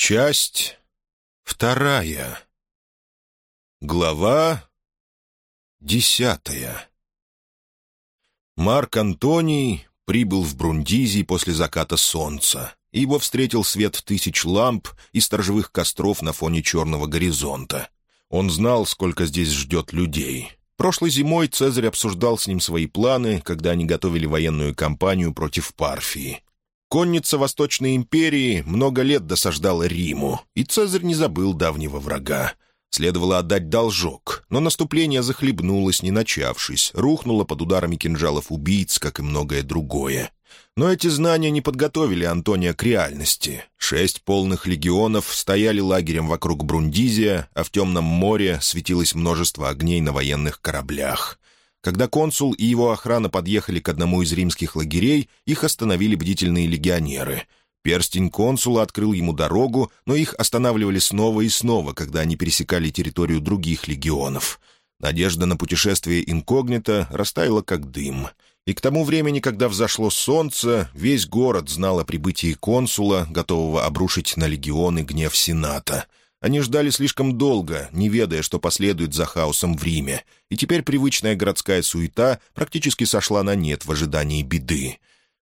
Часть вторая. Глава десятая. Марк Антоний прибыл в Брундизи после заката солнца. Его встретил свет тысяч ламп и сторожевых костров на фоне черного горизонта. Он знал, сколько здесь ждет людей. Прошлой зимой Цезарь обсуждал с ним свои планы, когда они готовили военную кампанию против Парфии. Конница Восточной империи много лет досаждала Риму, и Цезарь не забыл давнего врага. Следовало отдать должок, но наступление захлебнулось, не начавшись, рухнуло под ударами кинжалов убийц, как и многое другое. Но эти знания не подготовили Антония к реальности. Шесть полных легионов стояли лагерем вокруг Брундизия, а в темном море светилось множество огней на военных кораблях. Когда консул и его охрана подъехали к одному из римских лагерей, их остановили бдительные легионеры. Перстень консула открыл ему дорогу, но их останавливали снова и снова, когда они пересекали территорию других легионов. Надежда на путешествие инкогнито растаяла как дым. И к тому времени, когда взошло солнце, весь город знал о прибытии консула, готового обрушить на легионы гнев Сената — они ждали слишком долго, не ведая, что последует за хаосом в Риме, и теперь привычная городская суета практически сошла на нет в ожидании беды.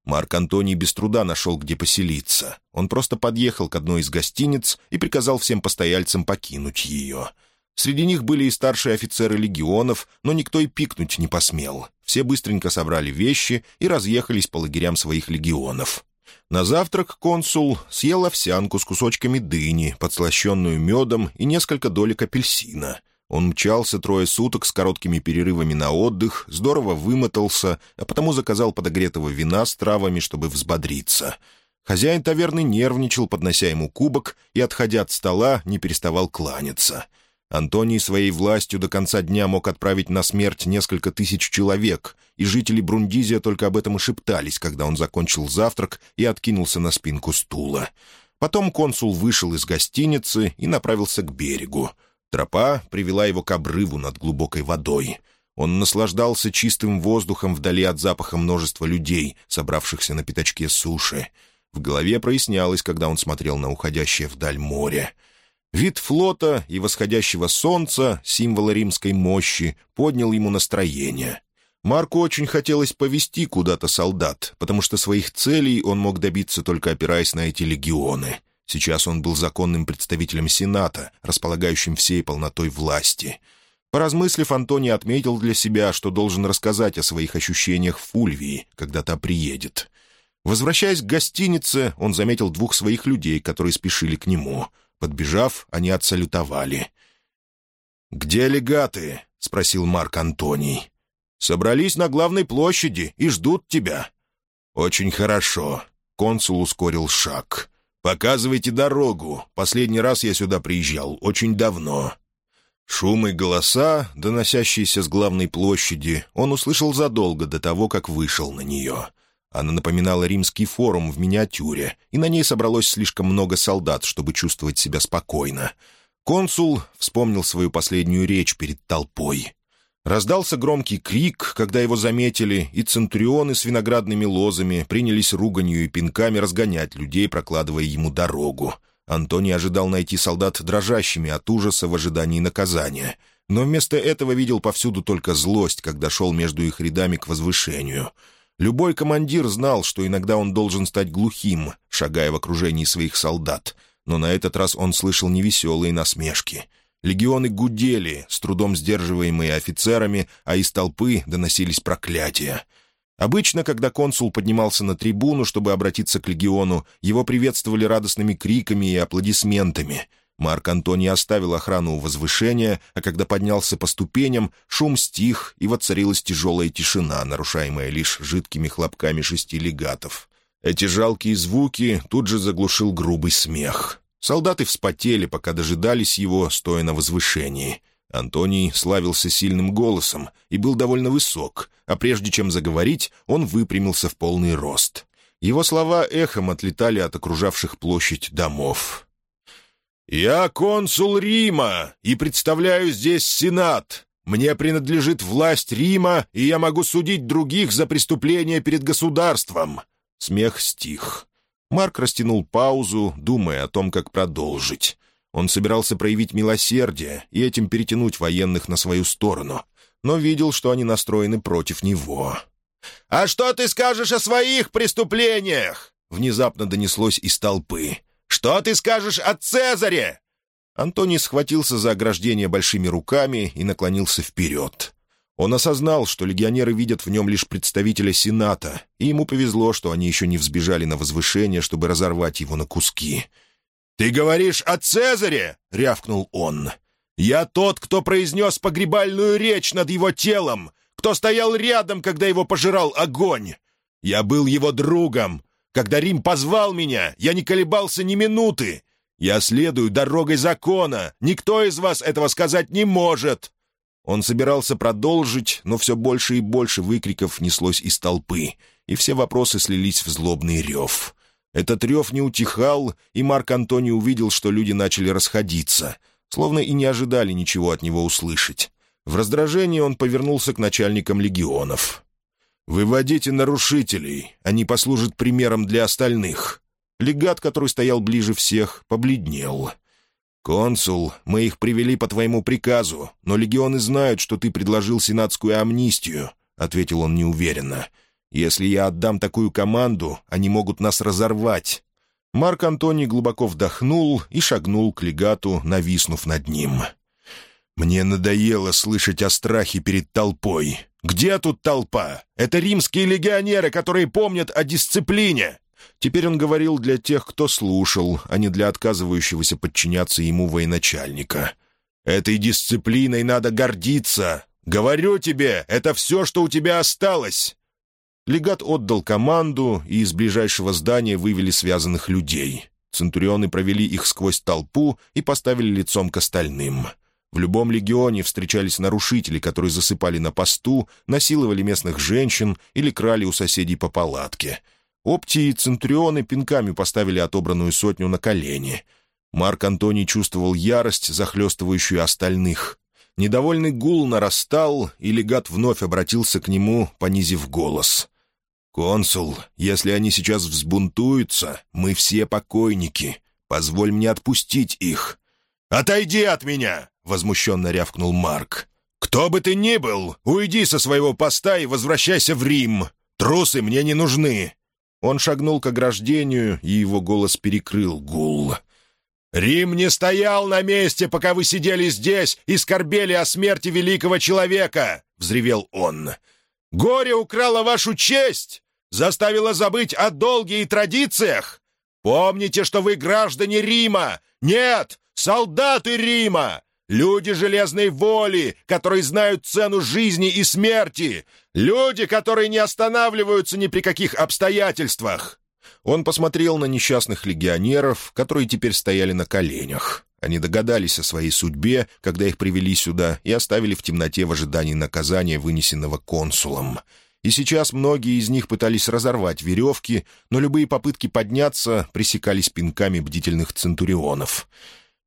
Марк Антоний без труда нашел, где поселиться. Он просто подъехал к одной из гостиниц и приказал всем постояльцам покинуть ее. Среди них были и старшие офицеры легионов, но никто и пикнуть не посмел. Все быстренько собрали вещи и разъехались по лагерям своих легионов. На завтрак консул съел овсянку с кусочками дыни, подслащенную медом и несколько долек апельсина. Он мчался трое суток с короткими перерывами на отдых, здорово вымотался, а потому заказал подогретого вина с травами, чтобы взбодриться. Хозяин таверны нервничал, поднося ему кубок, и, отходя от стола, не переставал кланяться — Антоний своей властью до конца дня мог отправить на смерть несколько тысяч человек, и жители Брундизия только об этом и шептались, когда он закончил завтрак и откинулся на спинку стула. Потом консул вышел из гостиницы и направился к берегу. Тропа привела его к обрыву над глубокой водой. Он наслаждался чистым воздухом вдали от запаха множества людей, собравшихся на пятачке суши. В голове прояснялось, когда он смотрел на уходящее вдаль море — Вид флота и восходящего солнца, символа римской мощи, поднял ему настроение. Марку очень хотелось повести куда-то солдат, потому что своих целей он мог добиться только опираясь на эти легионы. Сейчас он был законным представителем Сената, располагающим всей полнотой власти. Поразмыслив, Антоний отметил для себя, что должен рассказать о своих ощущениях в Фульвии, когда та приедет. Возвращаясь к гостинице, он заметил двух своих людей, которые спешили к нему — Подбежав, они отсалютовали. «Где легаты?» — спросил Марк Антоний. «Собрались на главной площади и ждут тебя». «Очень хорошо». Консул ускорил шаг. «Показывайте дорогу. Последний раз я сюда приезжал очень давно». Шум и голоса, доносящиеся с главной площади, он услышал задолго до того, как вышел на нее — она напоминала римский форум в миниатюре, и на ней собралось слишком много солдат, чтобы чувствовать себя спокойно. Консул вспомнил свою последнюю речь перед толпой. Раздался громкий крик, когда его заметили, и центурионы с виноградными лозами принялись руганью и пинками разгонять людей, прокладывая ему дорогу. Антоний ожидал найти солдат дрожащими от ужаса в ожидании наказания, но вместо этого видел повсюду только злость, когда шел между их рядами к возвышению — Любой командир знал, что иногда он должен стать глухим, шагая в окружении своих солдат, но на этот раз он слышал невеселые насмешки. Легионы гудели, с трудом сдерживаемые офицерами, а из толпы доносились проклятия. Обычно, когда консул поднимался на трибуну, чтобы обратиться к легиону, его приветствовали радостными криками и аплодисментами — Марк Антоний оставил охрану у возвышения, а когда поднялся по ступеням, шум стих, и воцарилась тяжелая тишина, нарушаемая лишь жидкими хлопками шести легатов. Эти жалкие звуки тут же заглушил грубый смех. Солдаты вспотели, пока дожидались его, стоя на возвышении. Антоний славился сильным голосом и был довольно высок, а прежде чем заговорить, он выпрямился в полный рост. Его слова эхом отлетали от окружавших площадь домов. «Я консул Рима и представляю здесь Сенат. Мне принадлежит власть Рима, и я могу судить других за преступления перед государством». Смех стих. Марк растянул паузу, думая о том, как продолжить. Он собирался проявить милосердие и этим перетянуть военных на свою сторону, но видел, что они настроены против него. «А что ты скажешь о своих преступлениях?» Внезапно донеслось из толпы. «Что ты скажешь о Цезаре?» Антоний схватился за ограждение большими руками и наклонился вперед. Он осознал, что легионеры видят в нем лишь представителя Сената, и ему повезло, что они еще не взбежали на возвышение, чтобы разорвать его на куски. «Ты говоришь о Цезаре?» — рявкнул он. «Я тот, кто произнес погребальную речь над его телом, кто стоял рядом, когда его пожирал огонь. Я был его другом. Когда Рим позвал меня, я не колебался ни минуты. Я следую дорогой закона. Никто из вас этого сказать не может. Он собирался продолжить, но все больше и больше выкриков неслось из толпы, и все вопросы слились в злобный рев. Этот рев не утихал, и Марк Антоний увидел, что люди начали расходиться, словно и не ожидали ничего от него услышать. В раздражении он повернулся к начальникам легионов. «Выводите нарушителей, они послужат примером для остальных». Легат, который стоял ближе всех, побледнел. «Консул, мы их привели по твоему приказу, но легионы знают, что ты предложил сенатскую амнистию», — ответил он неуверенно. «Если я отдам такую команду, они могут нас разорвать». Марк Антоний глубоко вдохнул и шагнул к легату, нависнув над ним. «Мне надоело слышать о страхе перед толпой. Где тут толпа? Это римские легионеры, которые помнят о дисциплине. Теперь он говорил для тех, кто слушал, а не для отказывающегося подчиняться ему военачальника. «Этой дисциплиной надо гордиться! Говорю тебе, это все, что у тебя осталось!» Легат отдал команду, и из ближайшего здания вывели связанных людей. Центурионы провели их сквозь толпу и поставили лицом к остальным. В любом легионе встречались нарушители, которые засыпали на посту, насиловали местных женщин или крали у соседей по палатке — Оптии и Центрионы пинками поставили отобранную сотню на колени. Марк Антоний чувствовал ярость, захлестывающую остальных. Недовольный гул нарастал, и легат вновь обратился к нему, понизив голос. «Консул, если они сейчас взбунтуются, мы все покойники. Позволь мне отпустить их». «Отойди от меня!» — возмущенно рявкнул Марк. «Кто бы ты ни был, уйди со своего поста и возвращайся в Рим. Трусы мне не нужны. Он шагнул к ограждению, и его голос перекрыл гул. «Рим не стоял на месте, пока вы сидели здесь и скорбели о смерти великого человека!» — взревел он. «Горе украло вашу честь! Заставило забыть о долге и традициях! Помните, что вы граждане Рима! Нет, солдаты Рима! Люди железной воли, которые знают цену жизни и смерти. Люди, которые не останавливаются ни при каких обстоятельствах. Он посмотрел на несчастных легионеров, которые теперь стояли на коленях. Они догадались о своей судьбе, когда их привели сюда и оставили в темноте в ожидании наказания, вынесенного консулом. И сейчас многие из них пытались разорвать веревки, но любые попытки подняться пресекались пинками бдительных центурионов.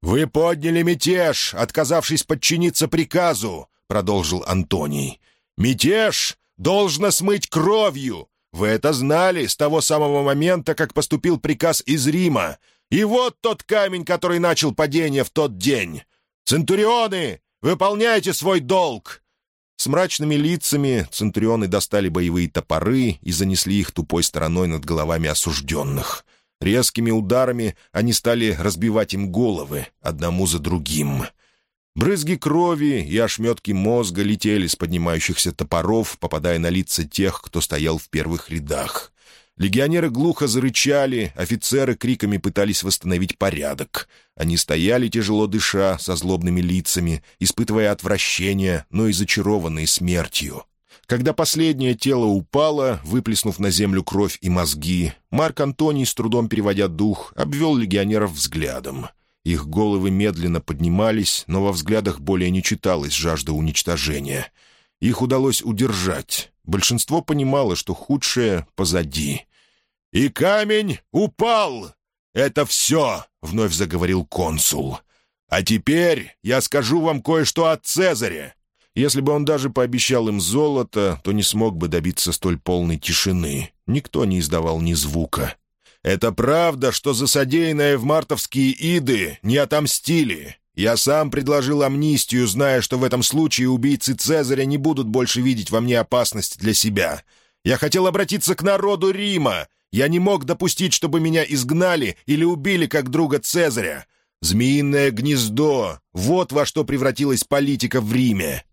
«Вы подняли мятеж, отказавшись подчиниться приказу», — продолжил Антоний. «Мятеж должно смыть кровью. Вы это знали с того самого момента, как поступил приказ из Рима. И вот тот камень, который начал падение в тот день. Центурионы, выполняйте свой долг!» С мрачными лицами центурионы достали боевые топоры и занесли их тупой стороной над головами осужденных. Резкими ударами они стали разбивать им головы, одному за другим. Брызги крови и ошметки мозга летели с поднимающихся топоров, попадая на лица тех, кто стоял в первых рядах. Легионеры глухо зарычали, офицеры криками пытались восстановить порядок. Они стояли, тяжело дыша, со злобными лицами, испытывая отвращение, но и зачарованные смертью. Когда последнее тело упало, выплеснув на землю кровь и мозги, Марк Антоний, с трудом переводя дух, обвел легионеров взглядом. Их головы медленно поднимались, но во взглядах более не читалась жажда уничтожения. Их удалось удержать. Большинство понимало, что худшее позади. «И камень упал! Это все!» — вновь заговорил консул. «А теперь я скажу вам кое-что о Цезаре. Если бы он даже пообещал им золото, то не смог бы добиться столь полной тишины. Никто не издавал ни звука. «Это правда, что за содеянное в мартовские иды не отомстили. Я сам предложил амнистию, зная, что в этом случае убийцы Цезаря не будут больше видеть во мне опасность для себя. Я хотел обратиться к народу Рима. Я не мог допустить, чтобы меня изгнали или убили как друга Цезаря. Змеиное гнездо — вот во что превратилась политика в Риме.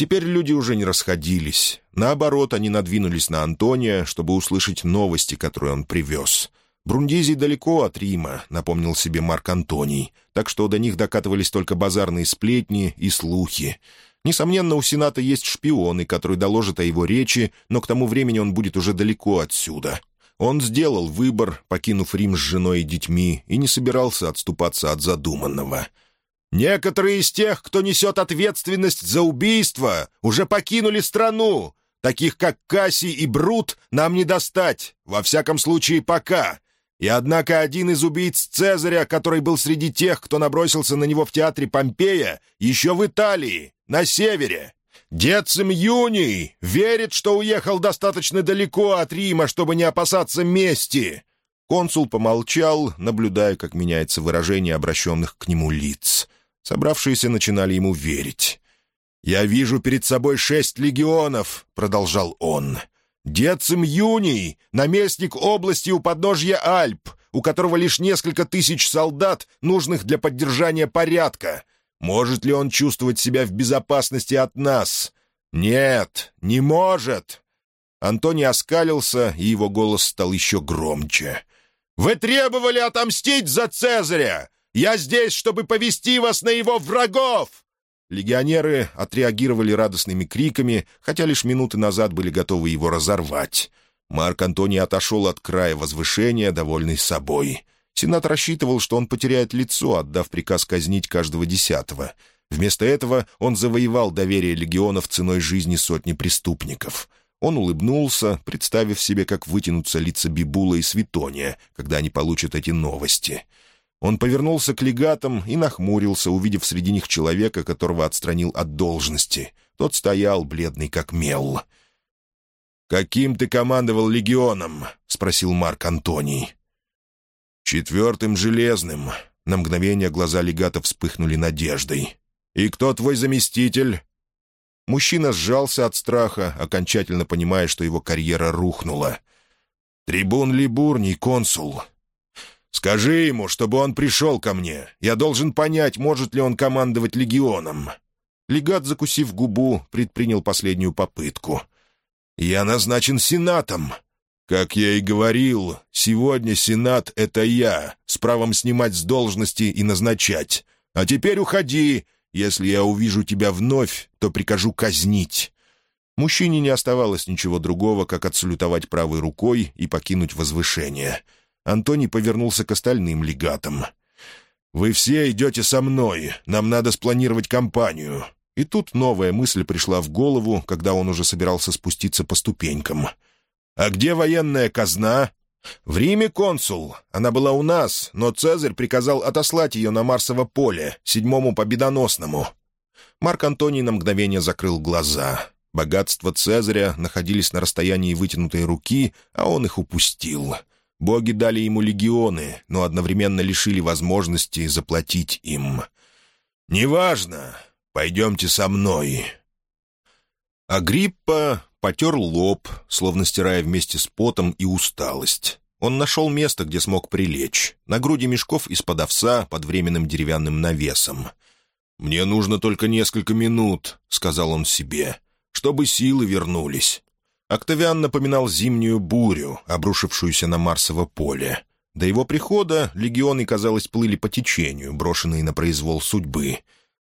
Теперь люди уже не расходились. Наоборот, они надвинулись на Антония, чтобы услышать новости, которые он привез. Брундизи далеко от Рима, напомнил себе Марк Антоний, так что до них докатывались только базарные сплетни и слухи. Несомненно, у Сената есть шпионы, которые доложат о его речи, но к тому времени он будет уже далеко отсюда. Он сделал выбор, покинув Рим с женой и детьми, и не собирался отступаться от задуманного. «Некоторые из тех, кто несет ответственность за убийство, уже покинули страну. Таких, как Касси и Брут, нам не достать, во всяком случае, пока. И однако один из убийц Цезаря, который был среди тех, кто набросился на него в театре Помпея, еще в Италии, на севере. Децим Юний верит, что уехал достаточно далеко от Рима, чтобы не опасаться мести». Консул помолчал, наблюдая, как меняется выражение обращенных к нему лиц. Собравшиеся начинали ему верить. «Я вижу перед собой шесть легионов», — продолжал он. Децим Юний, наместник области у подножья Альп, у которого лишь несколько тысяч солдат, нужных для поддержания порядка. Может ли он чувствовать себя в безопасности от нас? Нет, не может. Антоний оскалился, и его голос стал еще громче. «Вы требовали отомстить за Цезаря! Я здесь, чтобы повести вас на его врагов! Легионеры отреагировали радостными криками, хотя лишь минуты назад были готовы его разорвать. Марк Антоний отошел от края возвышения, довольный собой. Сенат рассчитывал, что он потеряет лицо, отдав приказ казнить каждого десятого. Вместо этого он завоевал доверие легионов ценой жизни сотни преступников. Он улыбнулся, представив себе, как вытянутся лица Бибула и Светония, когда они получат эти новости — он повернулся к легатам и нахмурился, увидев среди них человека, которого отстранил от должности. Тот стоял, бледный как мел. «Каким ты командовал легионом?» — спросил Марк Антоний. «Четвертым железным». На мгновение глаза легата вспыхнули надеждой. «И кто твой заместитель?» Мужчина сжался от страха, окончательно понимая, что его карьера рухнула. «Трибун Либурний, консул. Скажи ему, чтобы он пришел ко мне. Я должен понять, может ли он командовать легионом». Легат, закусив губу, предпринял последнюю попытку. «Я назначен сенатом». «Как я и говорил, сегодня сенат — это я, с правом снимать с должности и назначать. А теперь уходи. Если я увижу тебя вновь, то прикажу казнить». Мужчине не оставалось ничего другого, как отсалютовать правой рукой и покинуть возвышение — Антоний повернулся к остальным легатам. «Вы все идете со мной. Нам надо спланировать кампанию». И тут новая мысль пришла в голову, когда он уже собирался спуститься по ступенькам. «А где военная казна?» «В Риме консул. Она была у нас, но Цезарь приказал отослать ее на Марсово поле, седьмому победоносному». Марк Антоний на мгновение закрыл глаза. Богатства Цезаря находились на расстоянии вытянутой руки, а он их упустил. Боги дали ему легионы, но одновременно лишили возможности заплатить им. «Неважно. Пойдемте со мной». Агриппа потер лоб, словно стирая вместе с потом и усталость. Он нашел место, где смог прилечь, на груди мешков из-под овса под временным деревянным навесом. «Мне нужно только несколько минут», — сказал он себе, — «чтобы силы вернулись». Октавиан напоминал зимнюю бурю, обрушившуюся на Марсово поле. До его прихода легионы, казалось, плыли по течению, брошенные на произвол судьбы.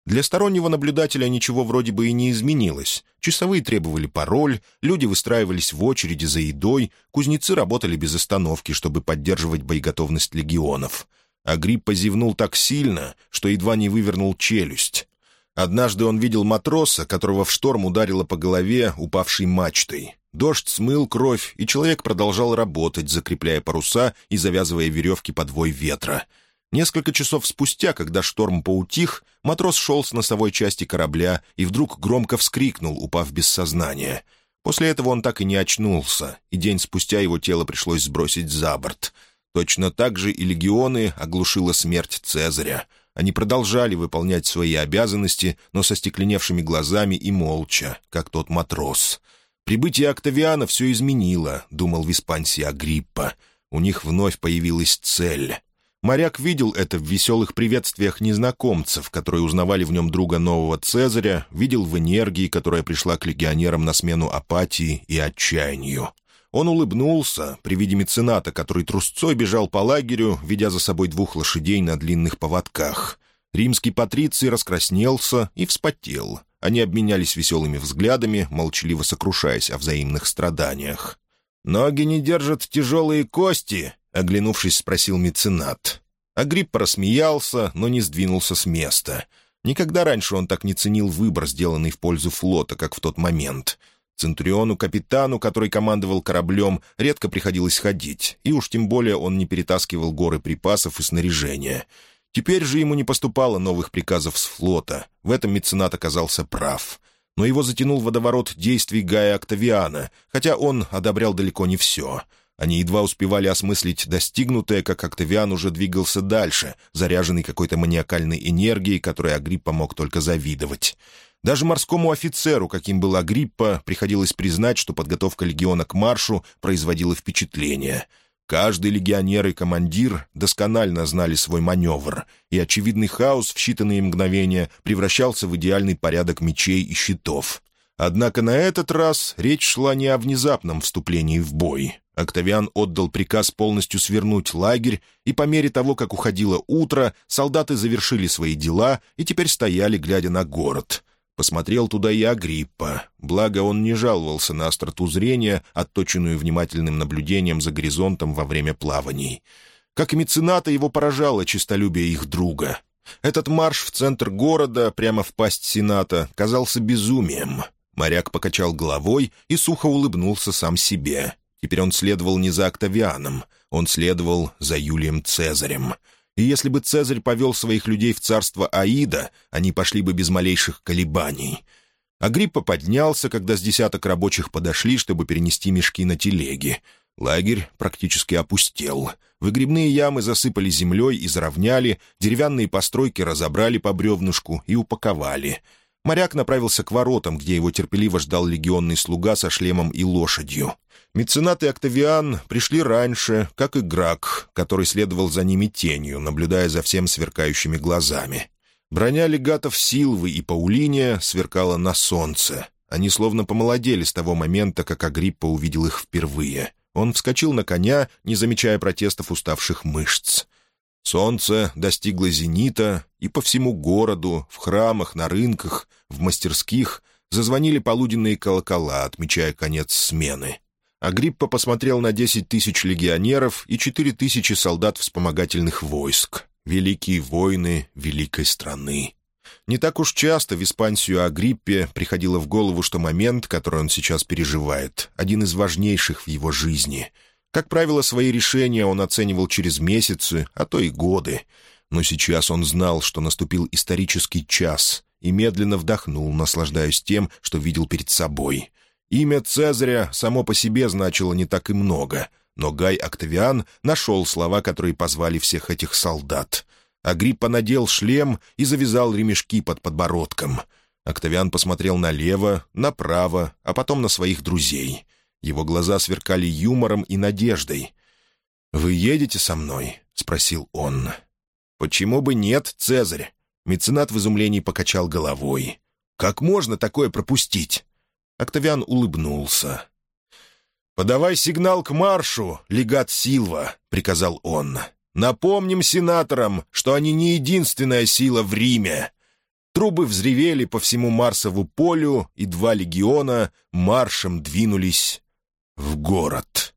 Для стороннего наблюдателя ничего вроде бы и не изменилось. Часовые требовали пароль, люди выстраивались в очереди за едой, кузнецы работали без остановки, чтобы поддерживать боеготовность легионов. А гриб позевнул так сильно, что едва не вывернул челюсть. Однажды он видел матроса, которого в шторм ударило по голове упавшей мачтой. Дождь смыл кровь, и человек продолжал работать, закрепляя паруса и завязывая веревки под вой ветра. Несколько часов спустя, когда шторм поутих, матрос шел с носовой части корабля и вдруг громко вскрикнул, упав без сознания. После этого он так и не очнулся, и день спустя его тело пришлось сбросить за борт. Точно так же и легионы оглушила смерть Цезаря. Они продолжали выполнять свои обязанности, но со стекленевшими глазами и молча, как тот матрос. Прибытие Октавиана все изменило, думал Виспансий Агриппа. У них вновь появилась цель. Моряк видел это в веселых приветствиях незнакомцев, которые узнавали в нем друга нового Цезаря, видел в энергии, которая пришла к легионерам на смену апатии и отчаянию. Он улыбнулся при виде мецената, который трусцой бежал по лагерю, ведя за собой двух лошадей на длинных поводках. Римский патриций раскраснелся и вспотел. Они обменялись веселыми взглядами, молчаливо сокрушаясь о взаимных страданиях. «Ноги не держат тяжелые кости?» — оглянувшись, спросил меценат. Агрипп рассмеялся, но не сдвинулся с места. Никогда раньше он так не ценил выбор, сделанный в пользу флота, как в тот момент — Центриону-капитану, который командовал кораблем, редко приходилось ходить, и уж тем более он не перетаскивал горы припасов и снаряжения. Теперь же ему не поступало новых приказов с флота. В этом меценат оказался прав. Но его затянул водоворот действий Гая Октавиана, хотя он одобрял далеко не все. Они едва успевали осмыслить достигнутое, как Октавиан уже двигался дальше, заряженный какой-то маниакальной энергией, которой Агриппа мог только завидовать. Даже морскому офицеру, каким был Агриппа, приходилось признать, что подготовка легиона к маршу производила впечатление. Каждый легионер и командир досконально знали свой маневр, и очевидный хаос в считанные мгновения превращался в идеальный порядок мечей и щитов. Однако на этот раз речь шла не о внезапном вступлении в бой. Октавиан отдал приказ полностью свернуть лагерь, и по мере того, как уходило утро, солдаты завершили свои дела и теперь стояли, глядя на город — Посмотрел туда и Агриппа, благо он не жаловался на остроту зрения, отточенную внимательным наблюдением за горизонтом во время плаваний. Как и мецената, его поражало честолюбие их друга. Этот марш в центр города, прямо в пасть Сената, казался безумием. Моряк покачал головой и сухо улыбнулся сам себе. Теперь он следовал не за Октавианом, он следовал за Юлием Цезарем — и если бы Цезарь повел своих людей в царство Аида, они пошли бы без малейших колебаний. Агриппа поднялся, когда с десяток рабочих подошли, чтобы перенести мешки на телеги. Лагерь практически опустел. Выгребные ямы засыпали землей и заровняли, деревянные постройки разобрали по бревнышку и упаковали. Моряк направился к воротам, где его терпеливо ждал легионный слуга со шлемом и лошадью. Меценат и Октавиан пришли раньше, как и Грак, который следовал за ними тенью, наблюдая за всем сверкающими глазами. Броня легатов Силвы и Паулиния сверкала на солнце. Они словно помолодели с того момента, как Агриппа увидел их впервые. Он вскочил на коня, не замечая протестов уставших мышц. Солнце достигло зенита, и по всему городу, в храмах, на рынках, в мастерских зазвонили полуденные колокола, отмечая конец смены. Агриппа посмотрел на десять тысяч легионеров и четыре тысячи солдат вспомогательных войск. Великие войны великой страны. Не так уж часто в Испансию Агриппе приходило в голову, что момент, который он сейчас переживает, один из важнейших в его жизни. Как правило, свои решения он оценивал через месяцы, а то и годы. Но сейчас он знал, что наступил исторический час, и медленно вдохнул, наслаждаясь тем, что видел перед собой. Имя Цезаря само по себе значило не так и много, но Гай Октавиан нашел слова, которые позвали всех этих солдат. Агриппа надел шлем и завязал ремешки под подбородком. Октавиан посмотрел налево, направо, а потом на своих друзей. Его глаза сверкали юмором и надеждой. «Вы едете со мной?» — спросил он. «Почему бы нет, Цезарь?» Меценат в изумлении покачал головой. «Как можно такое пропустить?» Октавиан улыбнулся. «Подавай сигнал к маршу, легат Силва», — приказал он. «Напомним сенаторам, что они не единственная сила в Риме». Трубы взревели по всему Марсову полю, и два легиона маршем двинулись в город.